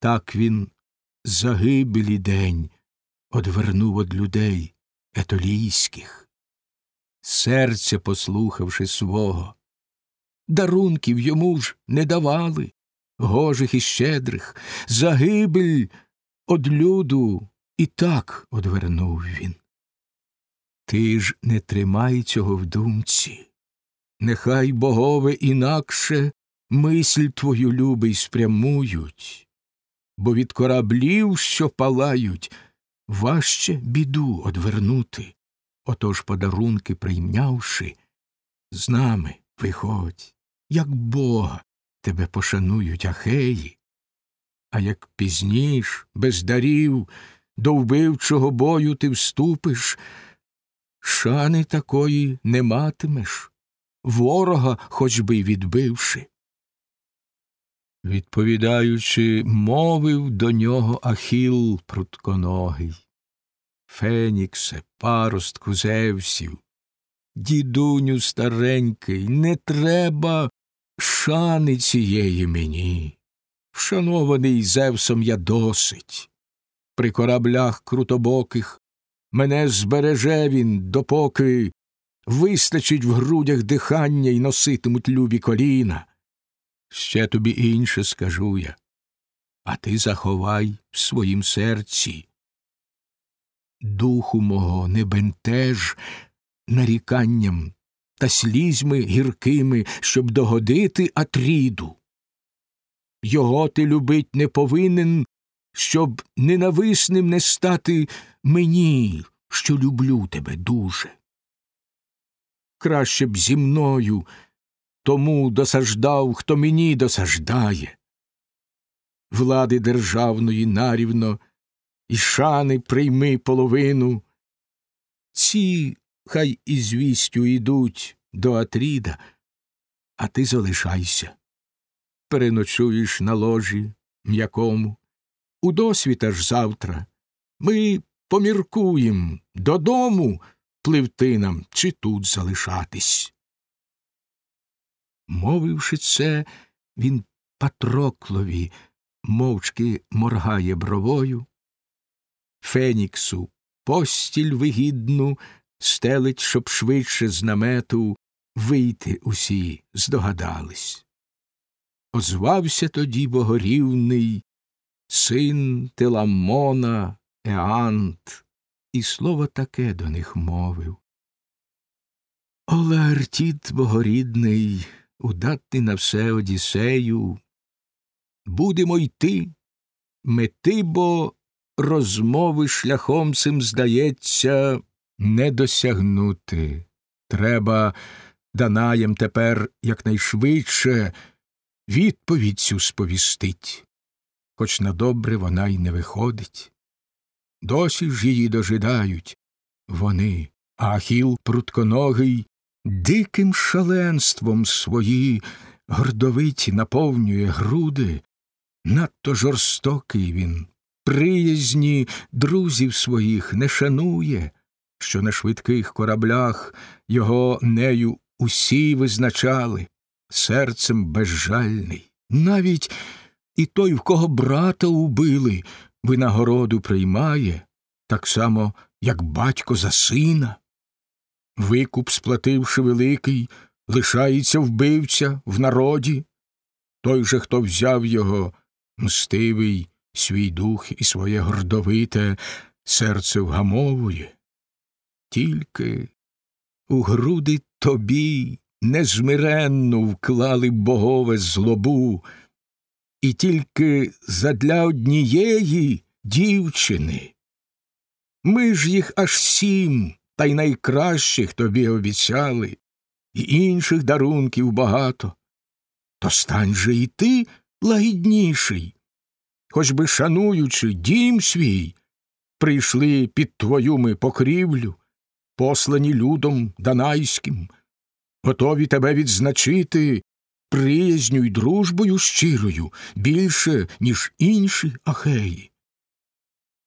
Так він загибелі день одвернув од людей етолійських, серця послухавши свого, дарунків йому ж не давали, гожих і щедрих, загибель од люду і так одвернув він. Ти ж не тримай цього в думці, нехай богове інакше мисль твою любий спрямують, бо від кораблів, що палають, важче біду одвернути. Отож подарунки прийнявши, з нами виходь, як Бога тебе пошанують ахеї, а як пізніш, без дарів, до вбивчого бою ти вступиш, шани такої не матимеш, ворога хоч би й відбивши. Відповідаючи, мовив до нього Ахіл прутконогий. Феніксе, паростку Зевсів, дідуню старенький, не треба шани цієї мені. Вшанований Зевсом я досить. При кораблях крутобоких мене збереже він, допоки вистачить в грудях дихання й носитимуть любі коліна. Ще тобі інше скажу я, а ти заховай в своїм серці. Духу мого не бентеж наріканням та слізьми гіркими, щоб догодити Атріду. Його ти любить не повинен, щоб ненависним не стати мені, що люблю тебе дуже. Краще б зі мною тому досаждав, хто мені досаждає. Влади державної нарівно і шани прийми половину. Ці хай і звістю йдуть до Атріда, а ти залишайся. Переночуєш на ложі м'якому. У досвіта ж завтра ми поміркуєм додому пливти нам чи тут залишатись. Мовивши це, він Патроклові мовчки моргає бровою, Феніксу постіль вигідну стелить, щоб швидше з намету вийти усі здогадались. Озвався тоді богорівний син Теламона Еант, і слово таке до них мовив. Олеартіт богорідний, удатний на все Одіссею, будемо йти, мети бо розмови шляхом цим, здається, не досягнути. Треба Данаєм тепер якнайшвидше відповідь цю сповістить, хоч на добре вона й не виходить. Досі ж її дожидають вони, а Ахіл прутконогий диким шаленством свої гордовиті наповнює груди, надто жорстокий він, приязні друзів своїх не шанує, що на швидких кораблях його нею усі визначали, серцем безжальний. Навіть і той, в кого брата убили, винагороду приймає, так само, як батько за сина. Викуп, сплативши великий, лишається вбивця в народі. Той же, хто взяв його, мстивий, свій дух і своє гордовите серце вгамовує. Тільки у груди тобі незмиренно вклали богове злобу, і тільки задля однієї дівчини. Ми ж їх аж сім, та й найкращих тобі обіцяли, і інших дарунків багато. То стань же і ти лагідніший, хоч би шануючи дім свій, прийшли під твою ми покрівлю, послані людом данайським, готові тебе відзначити приязню й дружбою щирою більше, ніж інші ахеї.